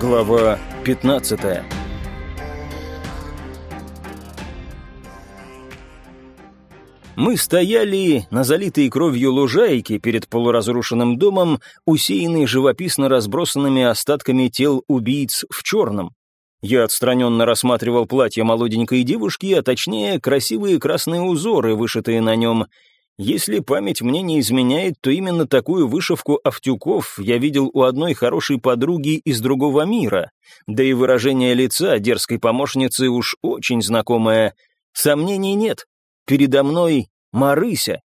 Глава 15 Мы стояли на залитой кровью лужайке перед полуразрушенным домом, усеянной живописно разбросанными остатками тел убийц в черном. Я отстраненно рассматривал платье молоденькой девушки, а точнее красивые красные узоры, вышитые на нем. Если память мне не изменяет, то именно такую вышивку Автюков я видел у одной хорошей подруги из другого мира. Да и выражение лица дерзкой помощницы уж очень знакомое. Сомнений нет. Передо мной Марыся.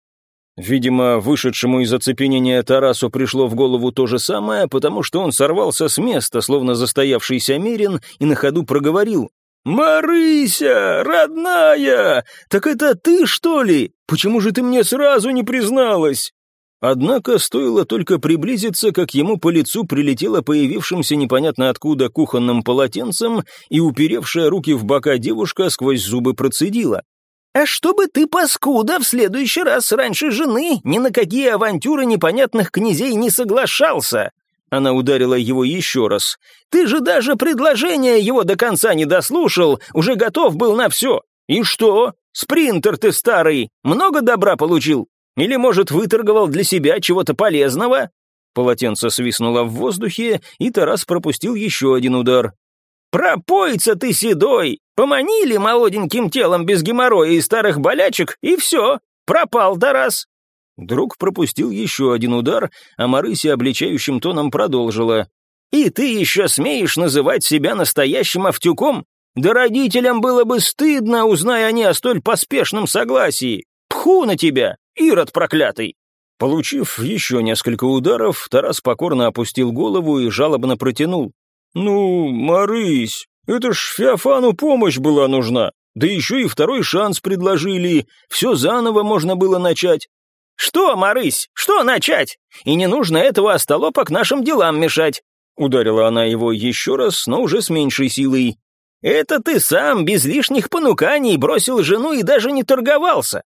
Видимо, вышедшему из оцепенения Тарасу пришло в голову то же самое, потому что он сорвался с места, словно застоявшийся мерин, и на ходу проговорил. «Марыся, родная! Так это ты, что ли? Почему же ты мне сразу не призналась?» Однако стоило только приблизиться, как ему по лицу прилетело появившимся непонятно откуда кухонным полотенцем, и уперевшая руки в бока девушка сквозь зубы процедила. «А чтобы ты, паскуда, в следующий раз раньше жены ни на какие авантюры непонятных князей не соглашался!» Она ударила его еще раз. «Ты же даже предложение его до конца не дослушал, уже готов был на все. И что? Спринтер ты старый, много добра получил? Или, может, выторговал для себя чего-то полезного?» Полотенце свистнуло в воздухе, и Тарас пропустил еще один удар. «Пропойца ты седой! Поманили молоденьким телом без геморроя и старых болячек, и все, пропал Тарас!» Друг пропустил еще один удар, а Марыся обличающим тоном продолжила. «И ты еще смеешь называть себя настоящим Автюком? Да родителям было бы стыдно, узная они о столь поспешном согласии. Пху на тебя, ирод проклятый!» Получив еще несколько ударов, Тарас покорно опустил голову и жалобно протянул. «Ну, Марысь, это ж Феофану помощь была нужна. Да еще и второй шанс предложили. Все заново можно было начать. «Что, Марысь, что начать? И не нужно этого остолопа к нашим делам мешать!» Ударила она его еще раз, но уже с меньшей силой. «Это ты сам, без лишних понуканий, бросил жену и даже не торговался!»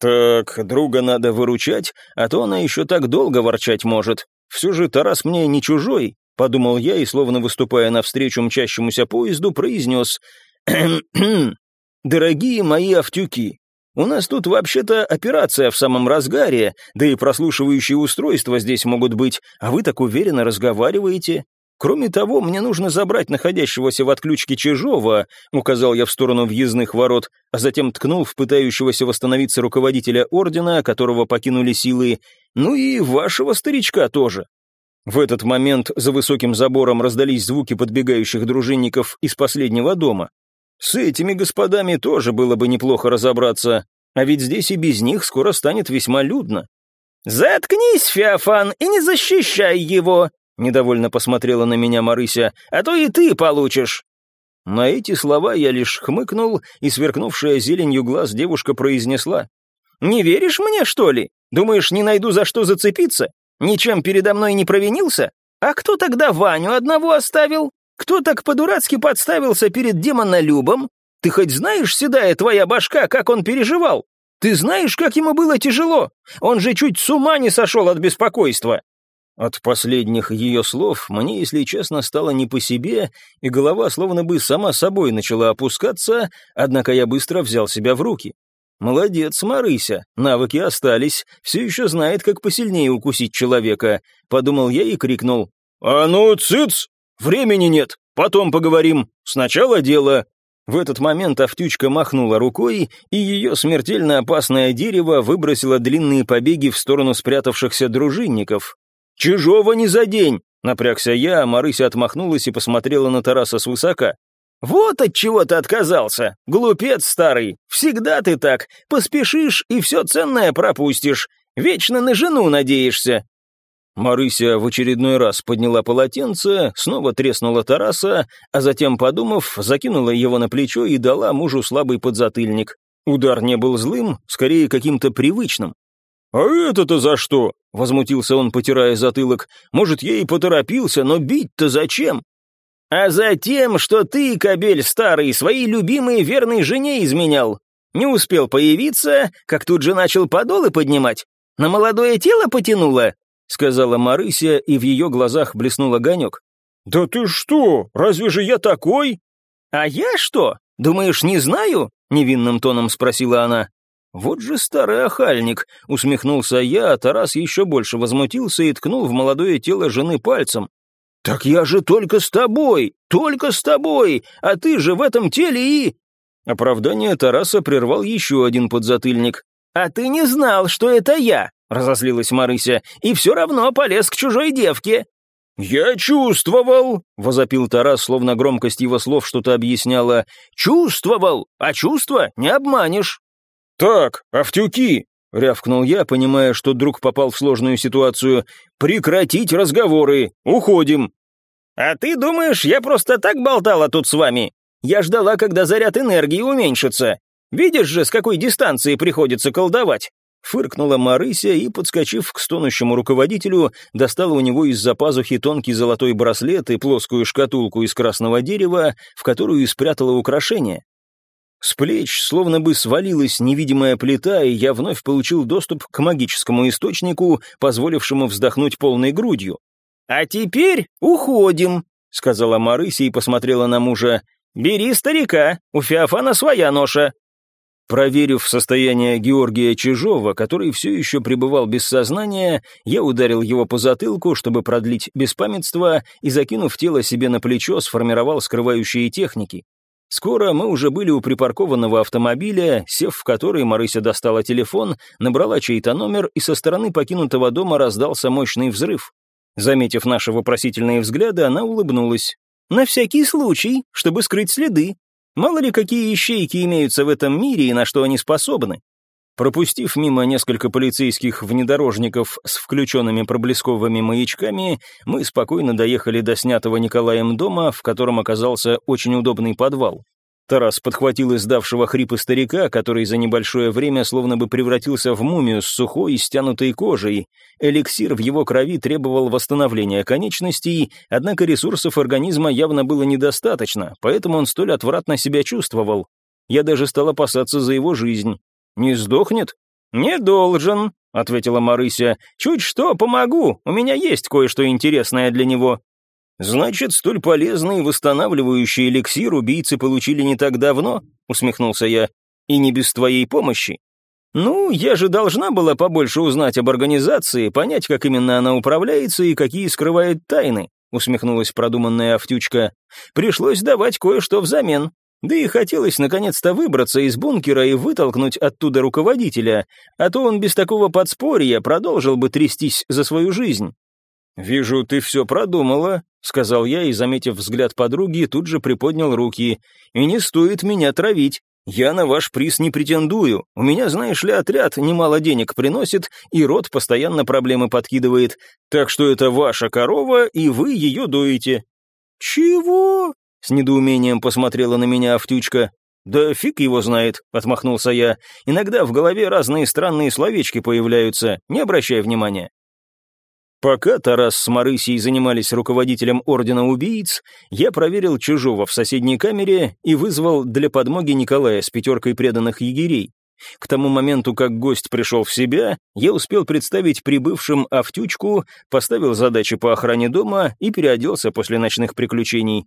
«Так, друга надо выручать, а то она еще так долго ворчать может. Все же Тарас мне не чужой», — подумал я и, словно выступая навстречу мчащемуся поезду, произнес «Дорогие мои автюки, у нас тут вообще-то операция в самом разгаре, да и прослушивающие устройства здесь могут быть, а вы так уверенно разговариваете. Кроме того, мне нужно забрать находящегося в отключке Чижова, указал я в сторону въездных ворот, а затем ткнул в пытающегося восстановиться руководителя ордена, которого покинули силы, ну и вашего старичка тоже. В этот момент за высоким забором раздались звуки подбегающих дружинников из последнего дома. С этими господами тоже было бы неплохо разобраться, а ведь здесь и без них скоро станет весьма людно. «Заткнись, Феофан, и не защищай его!» Недовольно посмотрела на меня Марыся. «А то и ты получишь!» На эти слова я лишь хмыкнул, и сверкнувшая зеленью глаз девушка произнесла. «Не веришь мне, что ли? Думаешь, не найду за что зацепиться? Ничем передо мной не провинился? А кто тогда Ваню одного оставил? Кто так по-дурацки подставился перед демонолюбом? Ты хоть знаешь, седая твоя башка, как он переживал? Ты знаешь, как ему было тяжело? Он же чуть с ума не сошел от беспокойства». От последних ее слов мне, если честно, стало не по себе, и голова словно бы сама собой начала опускаться, однако я быстро взял себя в руки. «Молодец, Марыся, навыки остались, все еще знает, как посильнее укусить человека», — подумал я и крикнул. «А ну, цыц! Времени нет, потом поговорим. Сначала дело». В этот момент Автючка махнула рукой, и ее смертельно опасное дерево выбросило длинные побеги в сторону спрятавшихся дружинников. «Чужого не за день!» — напрягся я, а Марыся отмахнулась и посмотрела на Тараса свысока. «Вот от чего ты отказался, глупец старый! Всегда ты так, поспешишь и все ценное пропустишь, вечно на жену надеешься!» Марыся в очередной раз подняла полотенце, снова треснула Тараса, а затем, подумав, закинула его на плечо и дала мужу слабый подзатыльник. Удар не был злым, скорее каким-то привычным. «А это-то за что?» — возмутился он, потирая затылок. «Может, я и поторопился, но бить-то зачем?» «А за тем, что ты, кобель старый, своей любимой верной жене изменял. Не успел появиться, как тут же начал подолы поднимать. На молодое тело потянуло, — сказала Марыся, и в ее глазах блеснул огонек. «Да ты что? Разве же я такой?» «А я что? Думаешь, не знаю?» — невинным тоном спросила она. «Вот же старый охальник!» — усмехнулся я, а Тарас еще больше возмутился и ткнул в молодое тело жены пальцем. «Так я же только с тобой! Только с тобой! А ты же в этом теле и...» Оправдание Тараса прервал еще один подзатыльник. «А ты не знал, что это я!» — разозлилась Марыся. «И все равно полез к чужой девке!» «Я чувствовал!» — возопил Тарас, словно громкость его слов что-то объясняла. «Чувствовал! А чувства не обманешь!» «Так, автюки!» — рявкнул я, понимая, что друг попал в сложную ситуацию. «Прекратить разговоры! Уходим!» «А ты думаешь, я просто так болтала тут с вами? Я ждала, когда заряд энергии уменьшится. Видишь же, с какой дистанции приходится колдовать?» Фыркнула Марыся и, подскочив к стонущему руководителю, достала у него из-за пазухи тонкий золотой браслет и плоскую шкатулку из красного дерева, в которую спрятала украшение. С плеч словно бы свалилась невидимая плита, и я вновь получил доступ к магическому источнику, позволившему вздохнуть полной грудью. «А теперь уходим», — сказала Марыся и посмотрела на мужа. «Бери старика, у Феофана своя ноша». Проверив состояние Георгия Чижова, который все еще пребывал без сознания, я ударил его по затылку, чтобы продлить беспамятство, и, закинув тело себе на плечо, сформировал скрывающие техники. Скоро мы уже были у припаркованного автомобиля, сев в который Марыся достала телефон, набрала чей-то номер, и со стороны покинутого дома раздался мощный взрыв. Заметив наши вопросительные взгляды, она улыбнулась. «На всякий случай, чтобы скрыть следы. Мало ли какие ищейки имеются в этом мире и на что они способны. Пропустив мимо несколько полицейских внедорожников с включенными проблесковыми маячками, мы спокойно доехали до снятого Николаем дома, в котором оказался очень удобный подвал. Тарас подхватил издавшего хрипы старика, который за небольшое время словно бы превратился в мумию с сухой и стянутой кожей. Эликсир в его крови требовал восстановления конечностей, однако ресурсов организма явно было недостаточно, поэтому он столь отвратно себя чувствовал. Я даже стал опасаться за его жизнь. «Не сдохнет?» «Не должен», — ответила Марыся. «Чуть что, помогу, у меня есть кое-что интересное для него». «Значит, столь полезный восстанавливающий эликсир убийцы получили не так давно?» — усмехнулся я. «И не без твоей помощи». «Ну, я же должна была побольше узнать об организации, понять, как именно она управляется и какие скрывает тайны», — усмехнулась продуманная Автючка. «Пришлось давать кое-что взамен. Да и хотелось наконец-то выбраться из бункера и вытолкнуть оттуда руководителя, а то он без такого подспорья продолжил бы трястись за свою жизнь. «Вижу, ты все продумала», — сказал я и, заметив взгляд подруги, тут же приподнял руки. «И не стоит меня травить. Я на ваш приз не претендую. У меня, знаешь ли, отряд немало денег приносит, и род постоянно проблемы подкидывает. Так что это ваша корова, и вы ее доите». «Чего?» С недоумением посмотрела на меня Автючка. «Да фиг его знает», — отмахнулся я. «Иногда в голове разные странные словечки появляются, не обращай внимания». Пока Тарас с Марысией занимались руководителем Ордена Убийц, я проверил чужого в соседней камере и вызвал для подмоги Николая с пятеркой преданных егерей. К тому моменту, как гость пришел в себя, я успел представить прибывшим Автючку, поставил задачи по охране дома и переоделся после ночных приключений.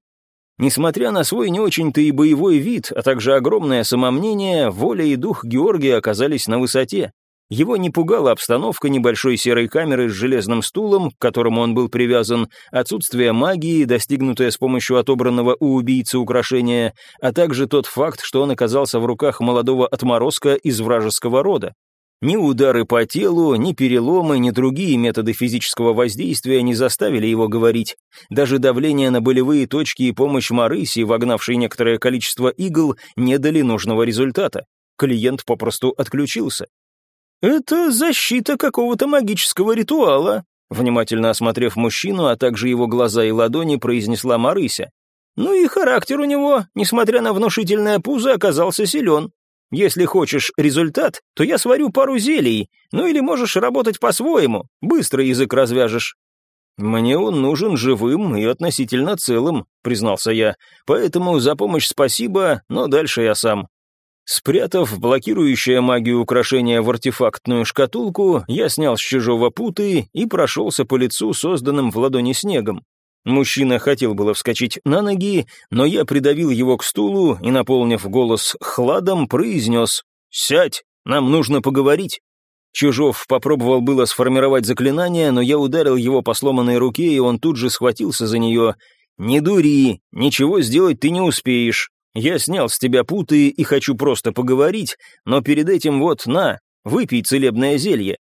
Несмотря на свой не очень-то и боевой вид, а также огромное самомнение, воля и дух Георгия оказались на высоте. Его не пугала обстановка небольшой серой камеры с железным стулом, к которому он был привязан, отсутствие магии, достигнутое с помощью отобранного у убийцы украшения, а также тот факт, что он оказался в руках молодого отморозка из вражеского рода. Ни удары по телу, ни переломы, ни другие методы физического воздействия не заставили его говорить. Даже давление на болевые точки и помощь Марыси, вогнавшей некоторое количество игл, не дали нужного результата. Клиент попросту отключился. «Это защита какого-то магического ритуала», внимательно осмотрев мужчину, а также его глаза и ладони, произнесла Марыся. «Ну и характер у него, несмотря на внушительное пузо, оказался силен. Если хочешь результат, то я сварю пару зелий, ну или можешь работать по-своему, быстро язык развяжешь». «Мне он нужен живым и относительно целым», — признался я, «поэтому за помощь спасибо, но дальше я сам». Спрятав блокирующее магию украшения в артефактную шкатулку, я снял с чужого путы и прошелся по лицу созданным в ладони снегом. Мужчина хотел было вскочить на ноги, но я придавил его к стулу и, наполнив голос хладом, произнес «Сядь, нам нужно поговорить». Чужов попробовал было сформировать заклинание, но я ударил его по сломанной руке, и он тут же схватился за нее. «Не дури, ничего сделать ты не успеешь. Я снял с тебя путы и хочу просто поговорить, но перед этим вот, на, выпей целебное зелье».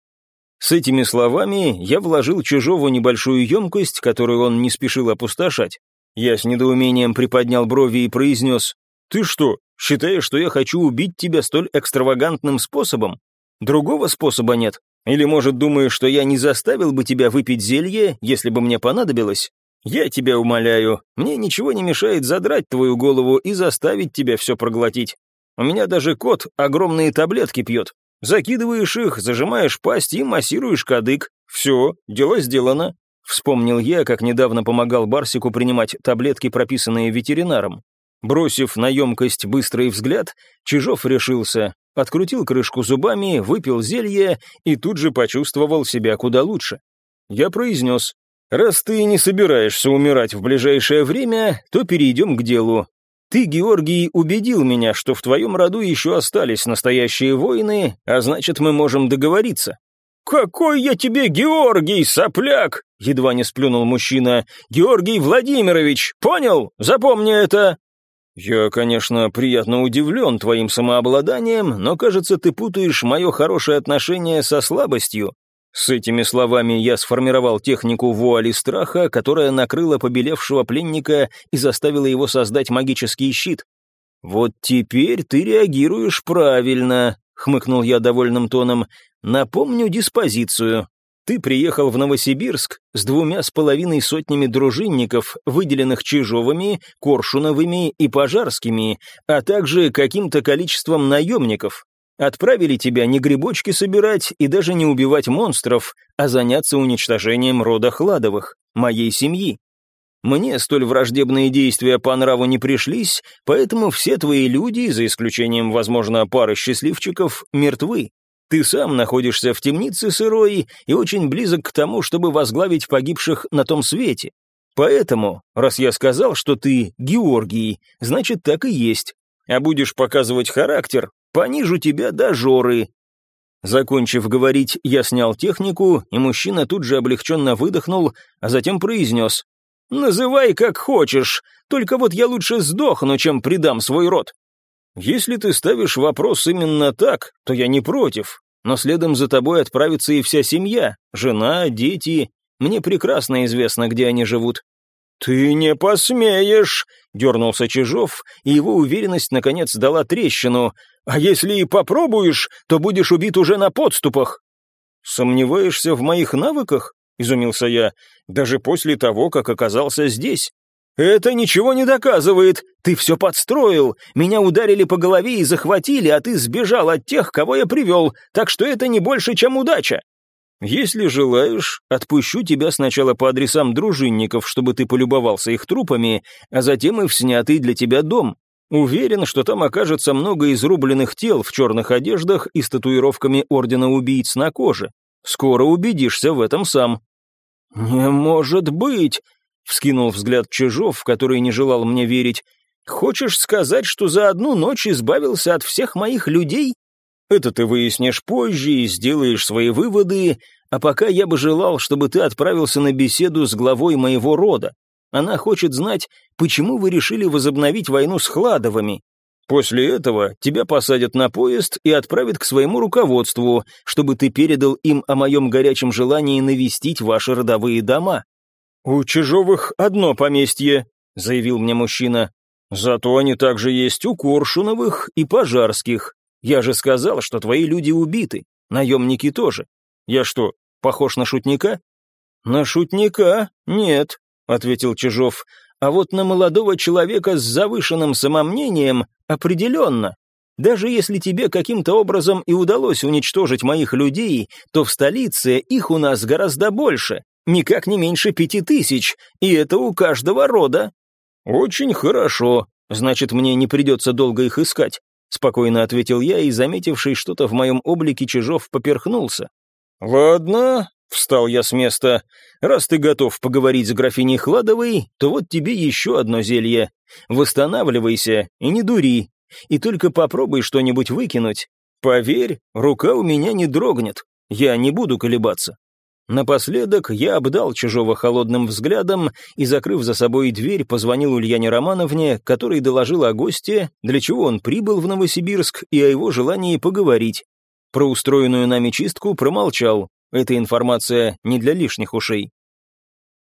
С этими словами я вложил Чужову небольшую емкость, которую он не спешил опустошать. Я с недоумением приподнял брови и произнес, «Ты что, считаешь, что я хочу убить тебя столь экстравагантным способом? Другого способа нет? Или, может, думаешь, что я не заставил бы тебя выпить зелье, если бы мне понадобилось? Я тебя умоляю, мне ничего не мешает задрать твою голову и заставить тебя все проглотить. У меня даже кот огромные таблетки пьет. Закидываешь их, зажимаешь пасть и массируешь кадык. Все, дело сделано. Вспомнил я, как недавно помогал Барсику принимать таблетки, прописанные ветеринаром. Бросив на емкость быстрый взгляд, Чижов решился, открутил крышку зубами, выпил зелье и тут же почувствовал себя куда лучше. Я произнес, «Раз ты не собираешься умирать в ближайшее время, то перейдем к делу. Ты, Георгий, убедил меня, что в твоем роду еще остались настоящие воины, а значит, мы можем договориться». «Какой я тебе Георгий, сопляк!» — едва не сплюнул мужчина. «Георгий Владимирович, понял? Запомни это!» «Я, конечно, приятно удивлен твоим самообладанием, но, кажется, ты путаешь мое хорошее отношение со слабостью». С этими словами я сформировал технику вуали страха, которая накрыла побелевшего пленника и заставила его создать магический щит. «Вот теперь ты реагируешь правильно», — хмыкнул я довольным тоном. «Напомню диспозицию. Ты приехал в Новосибирск с двумя с половиной сотнями дружинников, выделенных Чижовыми, Коршуновыми и Пожарскими, а также каким-то количеством наемников. Отправили тебя не грибочки собирать и даже не убивать монстров, а заняться уничтожением рода Хладовых, моей семьи. Мне столь враждебные действия по нраву не пришлись, поэтому все твои люди, за исключением, возможно, пары счастливчиков, мертвы. Ты сам находишься в темнице сырой и очень близок к тому, чтобы возглавить погибших на том свете. Поэтому, раз я сказал, что ты Георгий, значит, так и есть. А будешь показывать характер, понижу тебя до жоры». Закончив говорить, я снял технику, и мужчина тут же облегченно выдохнул, а затем произнес. «Называй как хочешь, только вот я лучше сдохну, чем предам свой род. Если ты ставишь вопрос именно так, то я не против, но следом за тобой отправится и вся семья, жена, дети. Мне прекрасно известно, где они живут». «Ты не посмеешь!» — дернулся Чижов, и его уверенность, наконец, дала трещину. «А если и попробуешь, то будешь убит уже на подступах». «Сомневаешься в моих навыках?» — изумился я. «Даже после того, как оказался здесь. «Это ничего не доказывает. Ты все подстроил. Меня ударили по голове и захватили, а ты сбежал от тех, кого я привел, так что это не больше, чем удача». «Если желаешь, отпущу тебя сначала по адресам дружинников, чтобы ты полюбовался их трупами, а затем и в снятый для тебя дом. Уверен, что там окажется много изрубленных тел в черных одеждах и с татуировками Ордена Убийц на коже. Скоро убедишься в этом сам». «Не может быть!» Вскинул взгляд Чижов, который не желал мне верить. «Хочешь сказать, что за одну ночь избавился от всех моих людей?» «Это ты выяснишь позже и сделаешь свои выводы, а пока я бы желал, чтобы ты отправился на беседу с главой моего рода. Она хочет знать, почему вы решили возобновить войну с Хладовыми. После этого тебя посадят на поезд и отправят к своему руководству, чтобы ты передал им о моем горячем желании навестить ваши родовые дома. «У Чижовых одно поместье», — заявил мне мужчина. «Зато они также есть у Коршуновых и Пожарских. Я же сказал, что твои люди убиты, наемники тоже. Я что, похож на шутника?» «На шутника? Нет», — ответил Чижов. «А вот на молодого человека с завышенным самомнением определенно. Даже если тебе каким-то образом и удалось уничтожить моих людей, то в столице их у нас гораздо больше, никак не меньше пяти тысяч, и это у каждого рода». «Очень хорошо, значит, мне не придется долго их искать», спокойно ответил я и, заметивший что-то в моем облике, Чижов поперхнулся. «Ладно, Встал я с места. Раз ты готов поговорить с графиней Хладовой, то вот тебе еще одно зелье. Восстанавливайся и не дури. И только попробуй что-нибудь выкинуть. Поверь, рука у меня не дрогнет. Я не буду колебаться. Напоследок я обдал чужого холодным взглядом и, закрыв за собой дверь, позвонил Ульяне Романовне, который доложил о госте, для чего он прибыл в Новосибирск и о его желании поговорить. Про устроенную нами чистку промолчал, эта информация не для лишних ушей.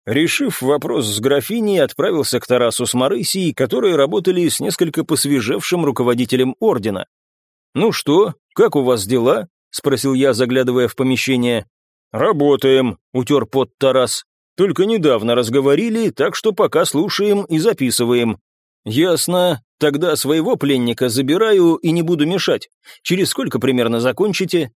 Решив вопрос с графиней, отправился к Тарасу с Марысией, которые работали с несколько посвежевшим руководителем ордена. «Ну что, как у вас дела?» — спросил я, заглядывая в помещение. «Работаем», — утер под Тарас. «Только недавно разговорили, так что пока слушаем и записываем». «Ясно. Тогда своего пленника забираю и не буду мешать. Через сколько примерно закончите?»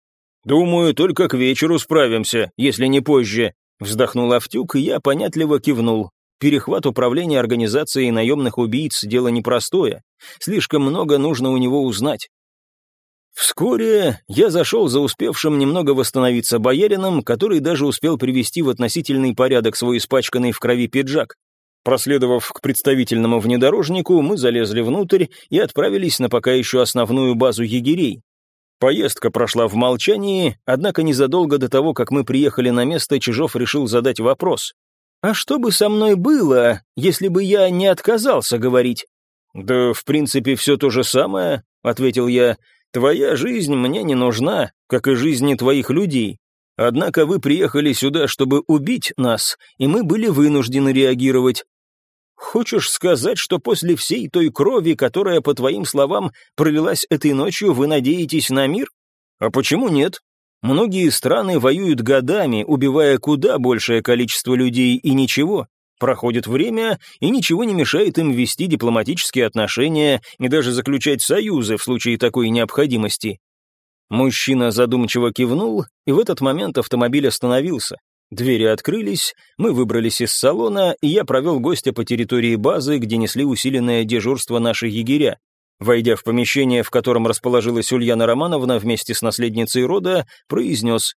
«Думаю, только к вечеру справимся, если не позже», — вздохнул Автюк, и я понятливо кивнул. Перехват управления организацией наемных убийц — дело непростое. Слишком много нужно у него узнать. Вскоре я зашел за успевшим немного восстановиться боярином, который даже успел привести в относительный порядок свой испачканный в крови пиджак. Проследовав к представительному внедорожнику, мы залезли внутрь и отправились на пока еще основную базу егерей. Поездка прошла в молчании, однако незадолго до того, как мы приехали на место, Чижов решил задать вопрос. «А что бы со мной было, если бы я не отказался говорить?» «Да, в принципе, все то же самое», — ответил я. Твоя жизнь мне не нужна, как и жизни твоих людей. Однако вы приехали сюда, чтобы убить нас, и мы были вынуждены реагировать. Хочешь сказать, что после всей той крови, которая, по твоим словам, пролилась этой ночью, вы надеетесь на мир? А почему нет? Многие страны воюют годами, убивая куда большее количество людей, и ничего. Проходит время, и ничего не мешает им вести дипломатические отношения и даже заключать союзы в случае такой необходимости. Мужчина задумчиво кивнул, и в этот момент автомобиль остановился. Двери открылись, мы выбрались из салона, и я провел гостя по территории базы, где несли усиленное дежурство наши егеря. Войдя в помещение, в котором расположилась Ульяна Романовна вместе с наследницей рода, произнес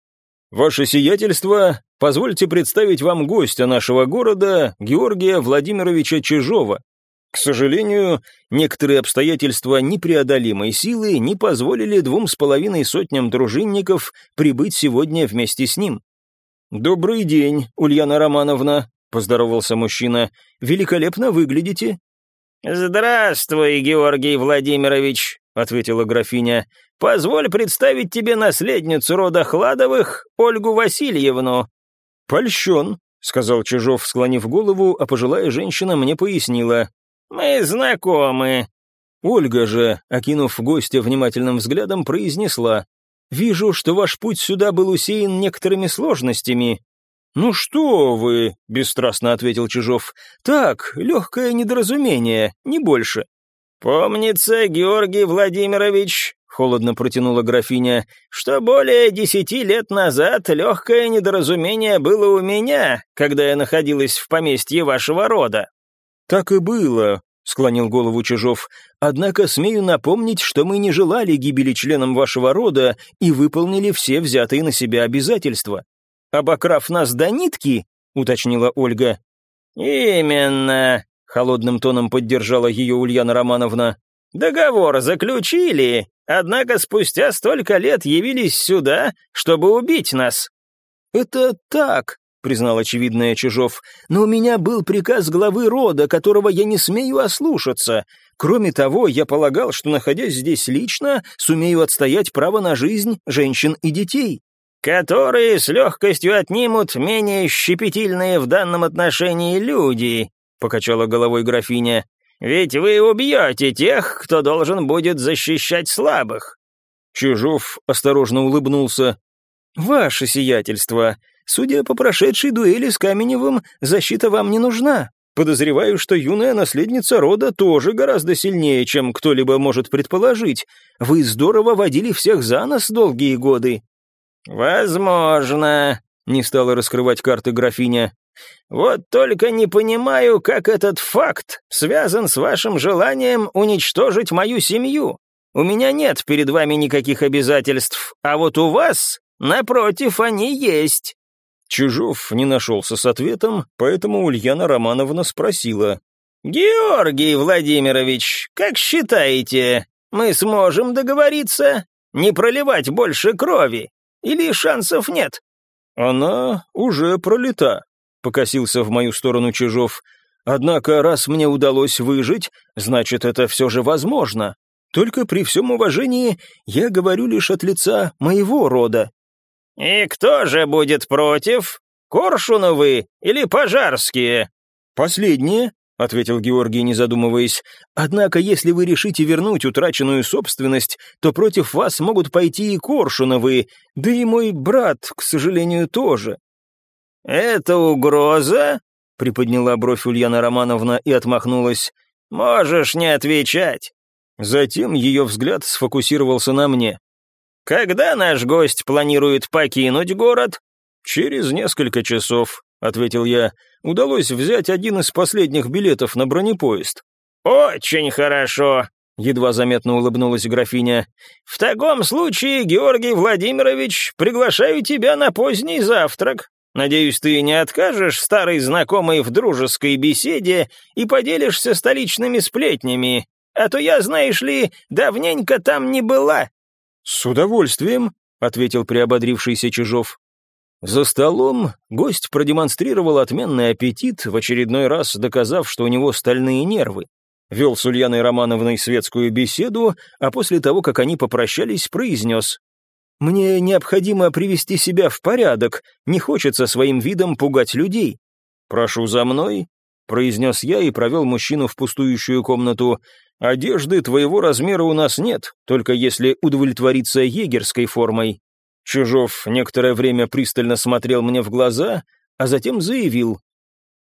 «Ваше сиятельство, позвольте представить вам гостя нашего города, Георгия Владимировича Чижова. К сожалению, некоторые обстоятельства непреодолимой силы не позволили двум с половиной сотням дружинников прибыть сегодня вместе с ним. «Добрый день, Ульяна Романовна», — поздоровался мужчина. «Великолепно выглядите». «Здравствуй, Георгий Владимирович», — ответила графиня. «Позволь представить тебе наследницу рода Хладовых, Ольгу Васильевну». «Польщен», — сказал Чижов, склонив голову, а пожилая женщина мне пояснила. «Мы знакомы». Ольга же, окинув гостя внимательным взглядом, произнесла. «Вижу, что ваш путь сюда был усеян некоторыми сложностями». «Ну что вы», — бесстрастно ответил Чижов, — «так, легкое недоразумение, не больше». «Помнится, Георгий Владимирович, — холодно протянула графиня, — что более десяти лет назад легкое недоразумение было у меня, когда я находилась в поместье вашего рода». «Так и было», — склонил голову Чижов. «Однако смею напомнить, что мы не желали гибели членам вашего рода и выполнили все взятые на себя обязательства». «Обокрав нас до нитки?» — уточнила Ольга. «Именно», — холодным тоном поддержала ее Ульяна Романовна. «Договор заключили, однако спустя столько лет явились сюда, чтобы убить нас». «Это так», — признал очевидное Чижов, «но у меня был приказ главы рода, которого я не смею ослушаться. Кроме того, я полагал, что, находясь здесь лично, сумею отстоять право на жизнь женщин и детей». «Которые с легкостью отнимут менее щепетильные в данном отношении люди», — покачала головой графиня. Ведь вы убьете тех, кто должен будет защищать слабых». Чижов осторожно улыбнулся. «Ваше сиятельство, судя по прошедшей дуэли с Каменевым, защита вам не нужна. Подозреваю, что юная наследница рода тоже гораздо сильнее, чем кто-либо может предположить. Вы здорово водили всех за нос долгие годы». «Возможно», — не стала раскрывать карты графиня. Вот только не понимаю, как этот факт связан с вашим желанием уничтожить мою семью. У меня нет перед вами никаких обязательств, а вот у вас, напротив, они есть». Чижов не нашелся с ответом, поэтому Ульяна Романовна спросила. «Георгий Владимирович, как считаете, мы сможем договориться? Не проливать больше крови? Или шансов нет?» «Она уже пролита», — покосился в мою сторону Чижов. «Однако, раз мне удалось выжить, значит, это все же возможно. Только при всем уважении я говорю лишь от лица моего рода». «И кто же будет против? Коршуновы или пожарские?» «Последние», — ответил Георгий, не задумываясь. «Однако, если вы решите вернуть утраченную собственность, то против вас могут пойти и Коршуновы, да и мой брат, к сожалению, тоже». «Это угроза?» — приподняла бровь Ульяна Романовна и отмахнулась. «Можешь не отвечать». Затем ее взгляд сфокусировался на мне. «Когда наш гость планирует покинуть город?» «Через несколько часов», — ответил я удалось взять один из последних билетов на бронепоезд. «Очень хорошо», — едва заметно улыбнулась графиня. «В таком случае, Георгий Владимирович, приглашаю тебя на поздний завтрак. Надеюсь, ты не откажешь старой знакомой в дружеской беседе и поделишься столичными сплетнями, а то я, знаешь ли, давненько там не была». «С удовольствием», — ответил приободрившийся Чижов. За столом гость продемонстрировал отменный аппетит, в очередной раз доказав, что у него стальные нервы. Вел с Ульяной Романовной светскую беседу, а после того, как они попрощались, произнес «Мне необходимо привести себя в порядок, не хочется своим видом пугать людей». «Прошу за мной», — произнес я и провел мужчину в пустующую комнату. «Одежды твоего размера у нас нет, только если удовлетвориться егерской формой». Чужов некоторое время пристально смотрел мне в глаза, а затем заявил.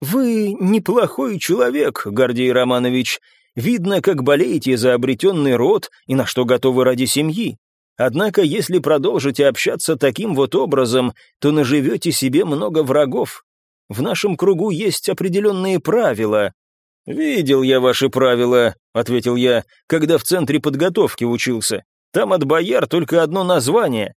«Вы неплохой человек, Гордей Романович. Видно, как болеете за обретенный род и на что готовы ради семьи. Однако, если продолжите общаться таким вот образом, то наживете себе много врагов. В нашем кругу есть определенные правила». «Видел я ваши правила», — ответил я, когда в центре подготовки учился. «Там от бояр только одно название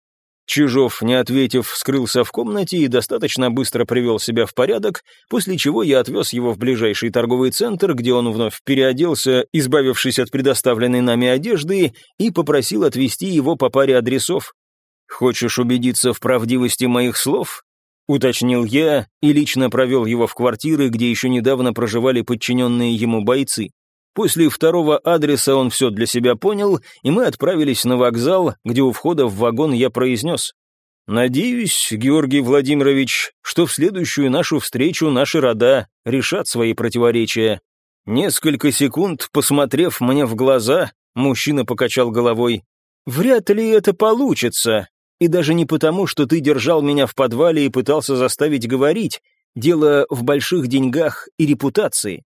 Чижов, не ответив, скрылся в комнате и достаточно быстро привел себя в порядок, после чего я отвез его в ближайший торговый центр, где он вновь переоделся, избавившись от предоставленной нами одежды, и попросил отвезти его по паре адресов. «Хочешь убедиться в правдивости моих слов?» — уточнил я и лично провел его в квартиры, где еще недавно проживали подчиненные ему бойцы. После второго адреса он все для себя понял, и мы отправились на вокзал, где у входа в вагон я произнес. «Надеюсь, Георгий Владимирович, что в следующую нашу встречу наши рода решат свои противоречия». Несколько секунд, посмотрев мне в глаза, мужчина покачал головой. «Вряд ли это получится. И даже не потому, что ты держал меня в подвале и пытался заставить говорить. Дело в больших деньгах и репутации.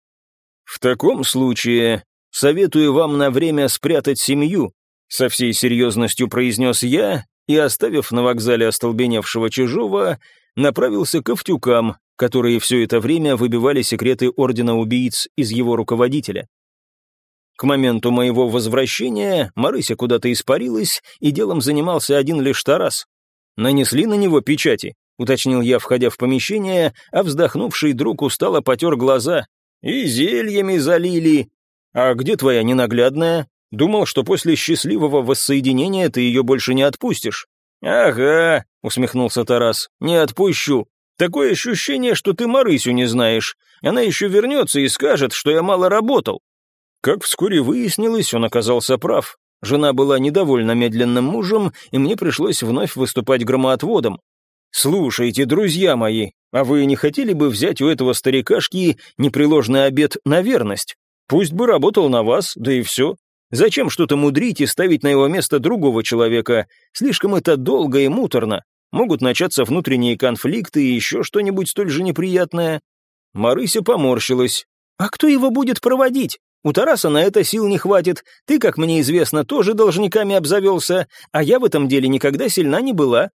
«В таком случае советую вам на время спрятать семью», со всей серьезностью произнес я и, оставив на вокзале остолбеневшего чужого, направился к Автюкам, которые все это время выбивали секреты Ордена Убийц из его руководителя. К моменту моего возвращения Марыся куда-то испарилась, и делом занимался один лишь Тарас. «Нанесли на него печати», — уточнил я, входя в помещение, а вздохнувший друг устало потер глаза, и зельями залили. А где твоя ненаглядная? Думал, что после счастливого воссоединения ты ее больше не отпустишь. Ага, усмехнулся Тарас, не отпущу. Такое ощущение, что ты Марысю не знаешь. Она еще вернется и скажет, что я мало работал. Как вскоре выяснилось, он оказался прав. Жена была недовольна медленным мужем, и мне пришлось вновь выступать громоотводом. «Слушайте, друзья мои, а вы не хотели бы взять у этого старикашки непреложный обед на верность? Пусть бы работал на вас, да и все. Зачем что-то мудрить и ставить на его место другого человека? Слишком это долго и муторно. Могут начаться внутренние конфликты и еще что-нибудь столь же неприятное». Марыся поморщилась. «А кто его будет проводить? У Тараса на это сил не хватит. Ты, как мне известно, тоже должниками обзавелся, а я в этом деле никогда сильна не была.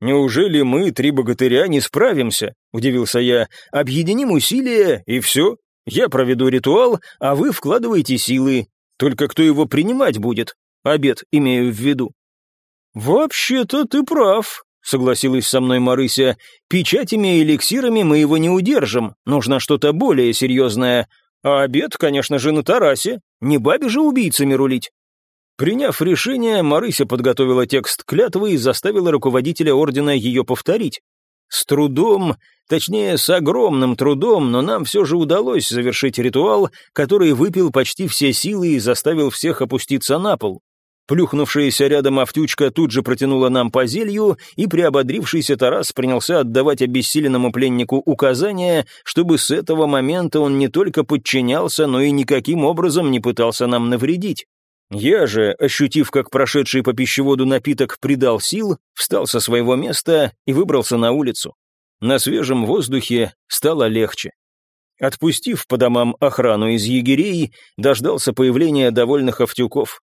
«Неужели мы, три богатыря, не справимся?» — удивился я. «Объединим усилия, и все. Я проведу ритуал, а вы вкладываете силы. Только кто его принимать будет? Обед имею в виду». «Вообще-то ты прав», согласилась со мной Марыся. «Печатями и эликсирами мы его не удержим. Нужно что-то более серьезное. А обед, конечно же, на Тарасе. Не бабе же убийцами рулить». Приняв решение, Марыся подготовила текст клятвы и заставила руководителя ордена ее повторить. С трудом, точнее, с огромным трудом, но нам все же удалось завершить ритуал, который выпил почти все силы и заставил всех опуститься на пол. Плюхнувшаяся рядом Автючка тут же протянула нам по зелью, и приободрившийся Тарас принялся отдавать обессиленному пленнику указания, чтобы с этого момента он не только подчинялся, но и никаким образом не пытался нам навредить. Я же, ощутив, как прошедший по пищеводу напиток придал сил, встал со своего места и выбрался на улицу. На свежем воздухе стало легче. Отпустив по домам охрану из егерей, дождался появления довольных автюков.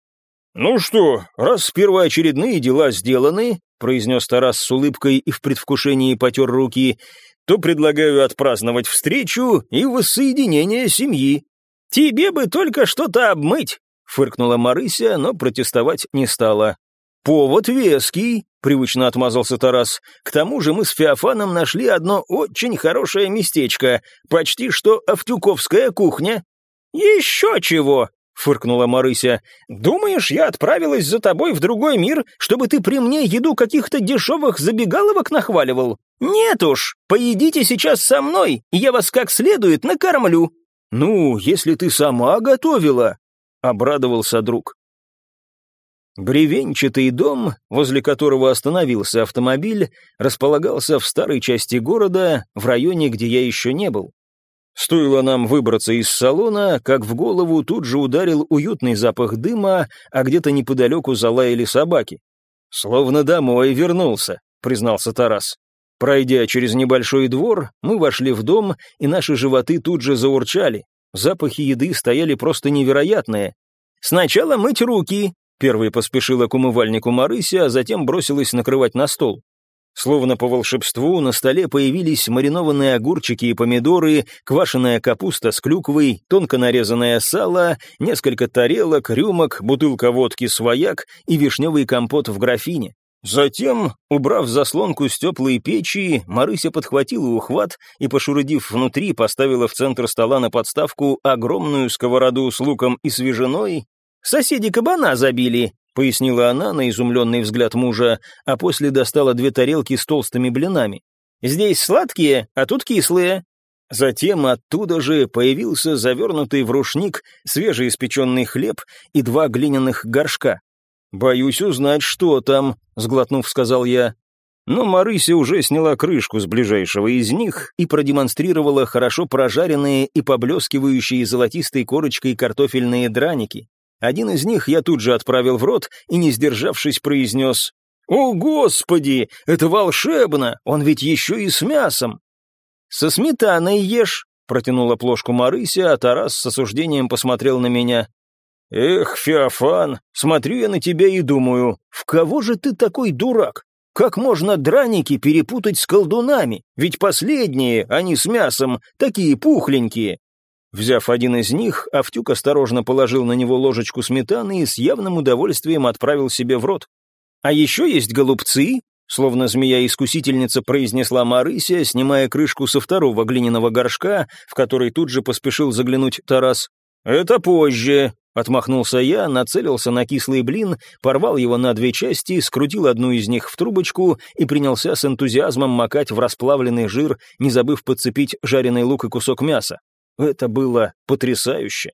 «Ну что, раз первоочередные дела сделаны», — произнес Тарас с улыбкой и в предвкушении потер руки, «то предлагаю отпраздновать встречу и воссоединение семьи. Тебе бы только что-то обмыть, Фыркнула Марыся, но протестовать не стала. «Повод веский», — привычно отмазался Тарас. «К тому же мы с Феофаном нашли одно очень хорошее местечко, почти что автюковская кухня». «Еще чего!» — фыркнула Марыся. «Думаешь, я отправилась за тобой в другой мир, чтобы ты при мне еду каких-то дешевых забегаловок нахваливал? Нет уж, поедите сейчас со мной, и я вас как следует накормлю». «Ну, если ты сама готовила», обрадовался друг. Бревенчатый дом, возле которого остановился автомобиль, располагался в старой части города, в районе, где я еще не был. Стоило нам выбраться из салона, как в голову тут же ударил уютный запах дыма, а где-то неподалеку залаяли собаки. «Словно домой вернулся», — признался Тарас. Пройдя через небольшой двор, мы вошли в дом, и наши животы тут же заурчали. Запахи еды стояли просто невероятные. «Сначала мыть руки», — первой поспешила к умывальнику Марыся, а затем бросилась накрывать на стол. Словно по волшебству на столе появились маринованные огурчики и помидоры, квашеная капуста с клюквой, тонко нарезанное сало, несколько тарелок, рюмок, бутылка водки «Свояк» и вишневый компот в графине. Затем, убрав заслонку с теплой печи, Марыся подхватила ухват и, пошурудив внутри, поставила в центр стола на подставку огромную сковороду с луком и свежиной. «Соседи кабана забили», — пояснила она на изумленный взгляд мужа, а после достала две тарелки с толстыми блинами. «Здесь сладкие, а тут кислые». Затем оттуда же появился завернутый в рушник свежеиспеченный хлеб и два глиняных горшка. «Боюсь узнать, что там», — сглотнув, сказал я. Но Марыся уже сняла крышку с ближайшего из них и продемонстрировала хорошо прожаренные и поблескивающие золотистой корочкой картофельные драники. Один из них я тут же отправил в рот и, не сдержавшись, произнес «О, Господи, это волшебно! Он ведь еще и с мясом!» «Со сметаной ешь», — протянула плошку Марыся, а Тарас с осуждением посмотрел на меня. «Эх, Феофан, смотрю я на тебя и думаю, в кого же ты такой дурак? Как можно драники перепутать с колдунами? Ведь последние, они с мясом, такие пухленькие». Взяв один из них, Автюк осторожно положил на него ложечку сметаны и с явным удовольствием отправил себе в рот. «А еще есть голубцы», Словно змея-искусительница произнесла Марыся, снимая крышку со второго глиняного горшка, в который тут же поспешил заглянуть Тарас. «Это позже», Отмахнулся я, нацелился на кислый блин, порвал его на две части, скрутил одну из них в трубочку и принялся с энтузиазмом макать в расплавленный жир, не забыв подцепить жареный лук и кусок мяса. Это было потрясающе.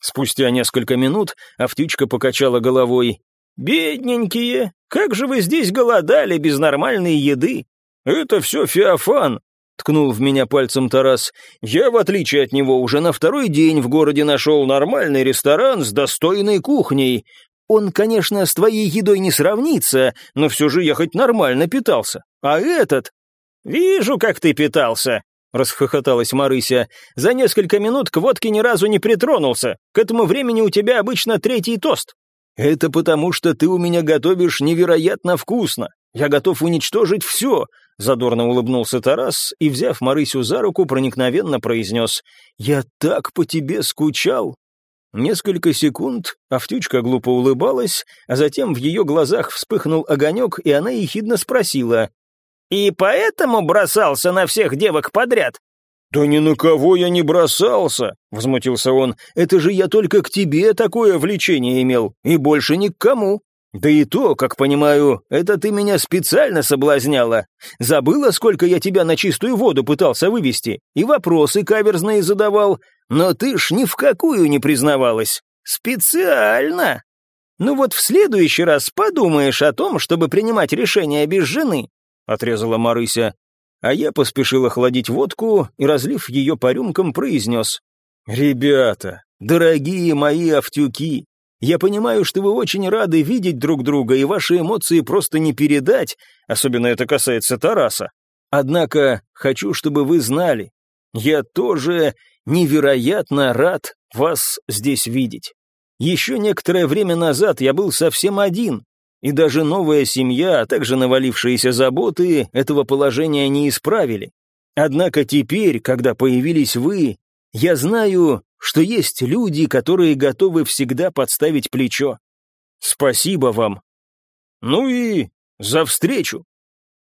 Спустя несколько минут Автючка покачала головой. «Бедненькие, как же вы здесь голодали без нормальной еды? Это все Феофан, — ткнул в меня пальцем Тарас. «Я, в отличие от него, уже на второй день в городе нашел нормальный ресторан с достойной кухней. Он, конечно, с твоей едой не сравнится, но все же я хоть нормально питался. А этот...» «Вижу, как ты питался», — расхохоталась Марыся. «За несколько минут к водке ни разу не притронулся. К этому времени у тебя обычно третий тост». «Это потому, что ты у меня готовишь невероятно вкусно. Я готов уничтожить все», — задорно улыбнулся Тарас и, взяв Марысю за руку, проникновенно произнес «Я так по тебе скучал». Несколько секунд Автючка глупо улыбалась, а затем в ее глазах вспыхнул огонек, и она ехидно спросила. «И поэтому бросался на всех девок подряд?» «Да ни на кого я не бросался», — возмутился он. «Это же я только к тебе такое влечение имел, и больше ни к кому». «Да и то, как понимаю, это ты меня специально соблазняла. Забыла, сколько я тебя на чистую воду пытался вывести, и вопросы каверзные задавал, но ты ж ни в какую не признавалась. Специально!» «Ну вот в следующий раз подумаешь о том, чтобы принимать решение без жены», — отрезала Марыся. А я поспешил охладить водку и, разлив ее по рюмкам, произнес. «Ребята, дорогие мои автюки, я понимаю, что вы очень рады видеть друг друга, и ваши эмоции просто не передать, особенно это касается Тараса. Однако хочу, чтобы вы знали, я тоже невероятно рад вас здесь видеть. Еще некоторое время назад я был совсем один, и даже новая семья, а также навалившиеся заботы этого положения не исправили. Однако теперь, когда появились вы, я знаю, что есть люди, которые готовы всегда подставить плечо. Спасибо вам. Ну и за встречу.